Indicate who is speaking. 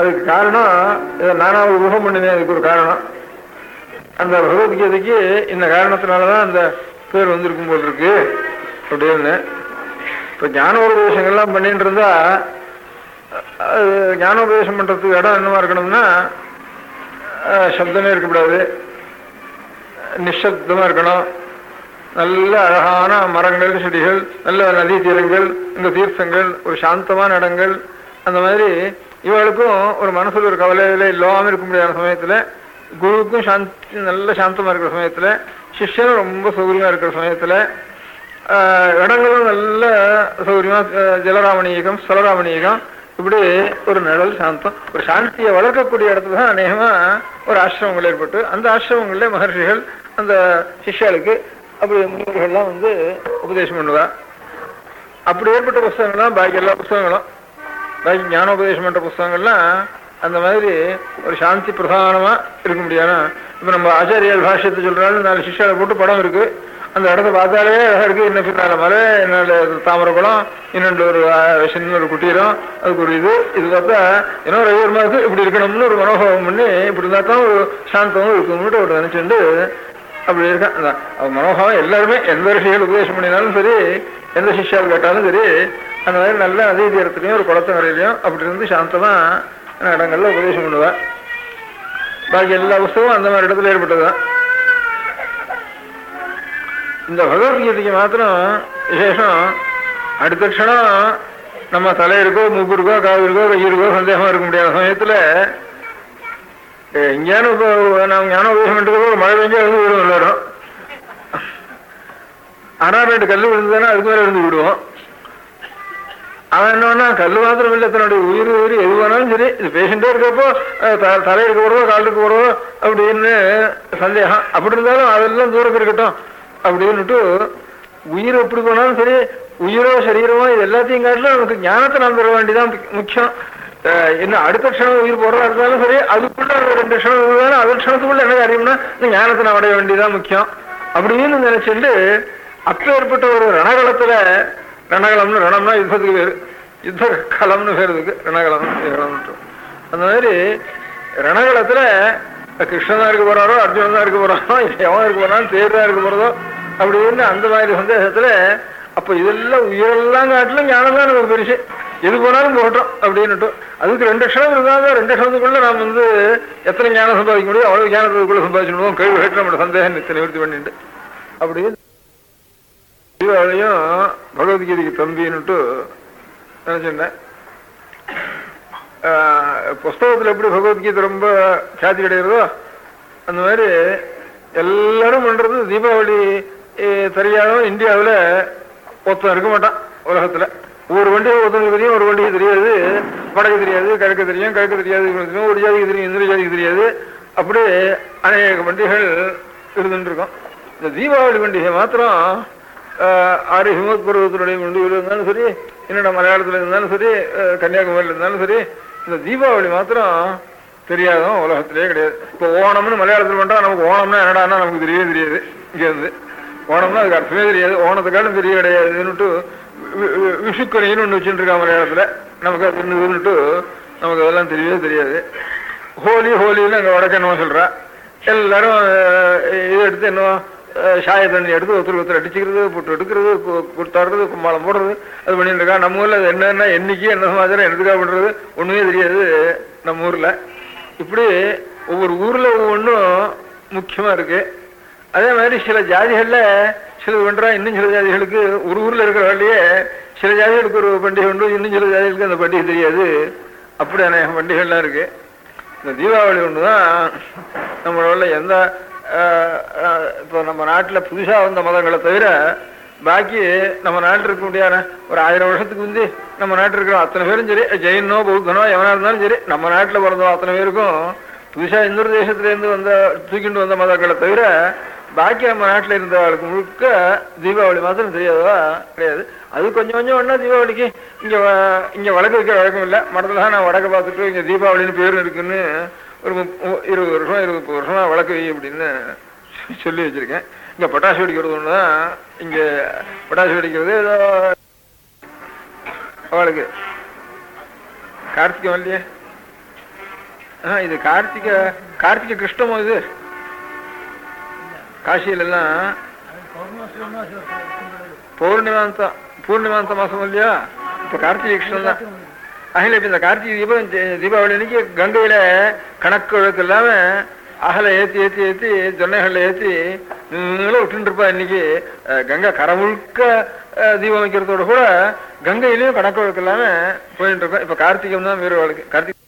Speaker 1: அதுக்கு காரணம் இதை நானா ஒரு ஊகம் பண்ணினேன் அதுக்கு ஒரு காரணம். அந்த பகவத்கீதைக்கு இந்த காரணத்தினாலதான் அந்த பேர் வந்திருக்கும் போல் இருக்கு. அப்படின்னு. இப்ப ஞானோபதேசங்கள்லாம் பண்ணிட்டு இருந்தா அது ஞானோபதேசம் பண்றதுக்கு இடம் என்னவா இருக்கணும்னா சப்தமே இருக்கக்கூடாது. நிஷப்தமா இருக்கணும். நல்ல அழகான மரங்கள் செடிகள் நல்ல நதி தீரங்கள் இந்த தீர்த்தங்கள் ஒரு சாந்தமான இடங்கள் அந்த மாதிரி இவளுக்கும் ஒரு மனசில் ஒரு கவலையில இல்லாமல் இருக்க முடியாத சமயத்துல குருவுக்கும் சாந்தி நல்ல சாந்தமா இருக்கிற சமயத்துல சிஷ்யனும் ரொம்ப சௌகரியமா இருக்கிற சமயத்துல ஆஹ், இடங்களும் நல்ல சௌகரியமா ஜலராமணீகம் ஸ்தலராமணீகம் இப்படி ஒரு நிழல் சாந்தம் ஒரு சாந்தியை வளர்க்கக்கூடிய இடத்துல தான் அநேகமா ஒரு ஆசிரமங்கள் ஏற்பட்டு அந்த ஆசிரமங்களில் மகர்ஷிகள் அந்த சிஷ்யாளுக்கு அப்படி முன்னோர்கள்லாம் வந்து உபதேசம் பண்ணுவா அப்படி ஏற்பட்ட புஸ்தகங்கள்லாம் பாக்கி எல்லா புஸ்தகங்களும் ஞானோபதேசம் பண்ற புஸ்தகங்கள்லாம் அந்த மாதிரி ஒரு சாந்தி பிரதானமா இருக்க முடியாது இப்ப நம்ம ஆச்சாரியால் பாஷ்யத்தை சொல்கிறாலும் நாலு சிஷ்யாவை போட்டு படம் இருக்கு. அந்த இடத்த பார்த்தாலே அழகா இருக்கு. என்ன பின்னால மலை என்னோட தாமரை குளம் இன்னொன்று ஒரு சின்ன ஒரு குட்டீரம் அதுக்கு ஒரு இது. இது பார்த்தா இன்னும் ரவிவர்மா இருக்கு. இப்படி இருக்கணும்னு ஒரு மனோபாவம் பண்ணி இப்படி இருந்தால் தான் ஒரு சாந்தமும் இருக்கணும்னு ஒரு நினச்சிட்டு அப்படி இருக்கான். அதான். மனோபாவம் எல்லாருமே எந்த விஷயங்கள் உபதேசம் பண்ணினாலும் சரி எந்த சிஷ்யால் கேட்டாலும் சரி அந்த மாதிரி நல்ல நதி தீரத்துலையும் ஒரு குளத்து வரையிலையும் அப்படி இருந்து சாந்தமாக இடங்களில் உபதேசம் பண்ணுவேன் பாக்கி எல்லா புஸ்தகமும் அந்த மாதிரி இடத்துல ஏற்பட்டதுதான். இந்த பகவத்கீதைக்கு மாத்திரம் விசேஷம். அடுத்த க்ஷணம் நம்ம தலை இருக்கோ காவிருக்கோ கையிருக்கோ சந்தேகமாக இருக்கோ இருக்க முடியாத சமயத்தில் எங்கேயானு இப்போ நாம் ஞான உபதேசம் பண்ணுறதுக்கு ஒரு மழை பெஞ்சா இருந்து விடுவோம் எல்லாரும். ஆனால் ரெண்டு கல் விழுந்ததுன்னா அதுக்கு மேலே இருந்து விடுவோம். அவன் என்னன்னா கல் மாத்திரம் இல்லை தன்னுடைய உயிர் உயிர் எது வேணாலும் சரி இது பேஷண்டே இருக்கப்போ அஹ், த- காலுக்கு இருக்க போறதோ போறதோ அப்படின்னு சந்தேகம். அப்படி இருந்தாலும் அதெல்லாம் தூரம் இருக்கட்டும். அப்படின்னுட்டு உயிர் எப்படி போனாலும் சரி உயிரோ சரீரமோ இது எல்லாத்தையும் காட்டிலும் நமக்கு ஞானத்தை நாம் பெற வேண்டியதான் முக்கியம். என்ன அடுத்த க்ஷணம் உயிர் போறதா இருந்தாலும் சரி அதுக்குள்ள ஒரு ரெண்டு க்ஷணம் இருந்தாலும் அது க்ஷணத்துக்குள்ள என்ன காரியம்னா ஞானத்தை நாம் அடைய வேண்டியதான் முக்கியம். அப்படின்னு நினைச்சிட்டு அப்ப ஏற்பட்ட ஒரு ரணகலத்துல ரணகலம்னு ரணம்னா யுத்தத்துக்கு பேர். யுத்த கலம்னு பேர் இருக்கு ரணகலம் ரணம்னு. அந்த மாதிரி ரணகலத்துல கிருஷ்ணன் தான் இருக்க போறாரோ அர்ஜுனன் தான் இருக்க போறாரோ எவன் இருக்க போறான் தேர் தான் இருக்க போறதோ அப்படின்னு அந்த மாதிரி சந்தேகத்துல அப்ப இதெல்லாம் உயிரெல்லாம் காட்டிலும் ஞானம் தான் நமக்கு பெருசு. எது போனாலும் போகட்டும் அப்படின்னுட்டும் அதுக்கு ரெண்டு லட்சம் இருந்தாங்க. ரெண்டு க்ஷணத்துக்குள்ள நாம் வந்து எத்தனை ஞானம் சம்பாதிக்க முடியும் அவ்வளவு ஞானத்துக்குள்ள சம்பாதிச்சுடுவோம். கேள்வி கேட்டு நம்மளோட சந்தேகம் நித்தி நிவர்த்தி பண்ணிட்டு. அப்படின்னு தீபாவளியும் பகவத்கீதைக்கு தம்பின்னுட்டு நினைச்சிருந்தேன். புஸ்தகத்தில் புஸ்தகத்துல எப்படி பகவத்கீதை ரொம்ப சாதி கிடையிறதோ அந்த மாதிரி எல்லாரும் பண்றது தீபாவளி தெரியாதவன் இந்தியாவுல ஒருத்தன் இருக்க மாட்டான் உலகத்துல. ஒரு வண்டியை ஒருத்தனுக்கு தெரியும் ஒரு வண்டிக்கு தெரியாது. வடக்கு தெரியாது கிழக்கு தெரியும் கிழக்கு தெரியாது தெரியும், ஒரு ஜாதிக்கு தெரியும் இந்த ஜாதிக்கு தெரியாது. அப்படி அநேக பண்டிகைகள் இருந்துட்டு இருக்கும். இந்த தீபாவளி பண்டிகை மாத்திரம் ஆஹ், ஹிமத் பருவத்தினுடைய முடிவில் இருந்தாலும் சரி என்னோட மலையாளத்தில் இருந்தாலும் சரி கன்னியாகுமரியில் இருந்தாலும் சரி இந்த தீபாவளி மாத்திரம் தெரியாதவன் உலகத்திலே கிடையாது இப்போ ஓணம்னு மலையாளத்தில் பண்ணுறா நமக்கு ஓணம்னா என்னடான்னா நமக்கு தெரியவே தெரியாது இங்கேருந்து ஓணம்னா அதுக்கு அர்த்தமே தெரியாது ஓணத்துக்காலும் தெரிய கிடையாதுன்னுட்டு வி- விஷுக்கணின்னு ஒன்று வச்சுட்டு மலையாளத்தில் நமக்கு அது இருந்ததுன்னுட்டு நமக்கு அதெல்லாம் தெரியவே தெரியாது ஹோலி ஹோலின்னு அங்கே வடக்கன்னு சொல்கிறா எல்லாரும் இதை எடுத்து என்னவோ சாய தண்ணி எடுத்து ஒருத்தர் ஒருத்தர் அடிச்சுக்கிறது புட்டு எடுக்கிறது கொடுத்தாடுறது கும்பாலம் போடுறது. அது பண்ணிட்டு இருக்கா நம்ம ஊரில் அது என்னன்னா என்னைக்கு என்ன மாதிரி என்னதுக்காக பண்ணுறது ஒன்றுமே தெரியாது நம்ம ஊரில். இப்படி ஒவ்வொரு ஊரில் ஒவ்வொன்றும் முக்கியமாக இருக்கு. அதே மாதிரி சில ஜாதிகளில் சில பண்றா இன்னும் சில ஜாதிகளுக்கு ஒரு ஊரில் இருக்கிற வேலையே சில ஜாதிகளுக்கு ஒரு பண்டிகை உண்டு இன்னும் சில ஜாதிகளுக்கு அந்த பண்டிகை தெரியாது. அப்படி அநேக பண்டிகைகள்லாம் இருக்குது இந்த தீபாவளி ஒன்று தான் நம்மளோட எந்த இப்போ நம்ம நாட்டில் புதுசாக வந்த மதங்களை தவிர பாக்கி நம்ம நாட்டில் இருக்க முடியாத ஒரு ஆயிரம் வருஷத்துக்கு முந்தி நம்ம நாட்டில் இருக்கிற அத்தனை பேரும் சரி ஜெயினோ பௌத்தனோ எவனா இருந்தாலும் சரி நம்ம நாட்டில் பிறந்தோம் அத்தனை பேருக்கும் புதுசாக இன்னொரு தேசத்துலேருந்து வந்த தூக்கிட்டு வந்த மதங்களை தவிர பாக்கி நம்ம நாட்டில் இருந்தவர்களுக்கு முழுக்க தீபாவளி மாத்திரம் தெரியாதவா கிடையாது. அது கொஞ்சம் கொஞ்சம் ஒன்றா தீபாவளிக்கு இங்கே இங்கே வழக்கு வைக்கிற வழக்கம் இல்லை. மடத்தில் தான் நான் வடக்க பார்த்துட்டு இங்கே தீபாவளின்னு பேர் இருக்குன்னு ஒரு இருபது வருஷம் இருபது முப்பது வருஷமா வழக்கு வை அப்படின்னு சொல்லி வச்சிருக்கேன் இங்கே பட்டாசு வெடிக்கிறது ஒன்று தான் இங்கே பட்டாசு வெடிக்கிறது ஏதோ அவளுக்கு கார்த்திகை இல்லையே ஆ, இது கார்த்திகை கார்த்திகை கிருஷ்ணமோ இது காசியில எல்லாம் பௌர்ணிமாந்த பூர்ணிமாந்த மாசம் இல்லையா இப்ப கார்த்திகை கிருஷ்ணன் தான் அகில இப்ப இந்த கார்த்திகை தீபம் தீபாவளி அன்னைக்கு கங்கையில கணக்கு வழக்கு இல்லாம அகல ஏத்தி ஏத்தி ஏத்தி ஜொன்னைகள்ல ஏத்தி நீங்களும் இருப்பா இன்னைக்கு. கங்கை கரை முழுக்க அஹ், தீபம் வைக்கிறதோட கூட கங்கையிலயும் கணக்கு வழக்கு இல்லாம போயிட்டு இருக்கோம் இப்ப கார்த்திகம் தான் வீர வாழ்க்கை. கார்த்திகை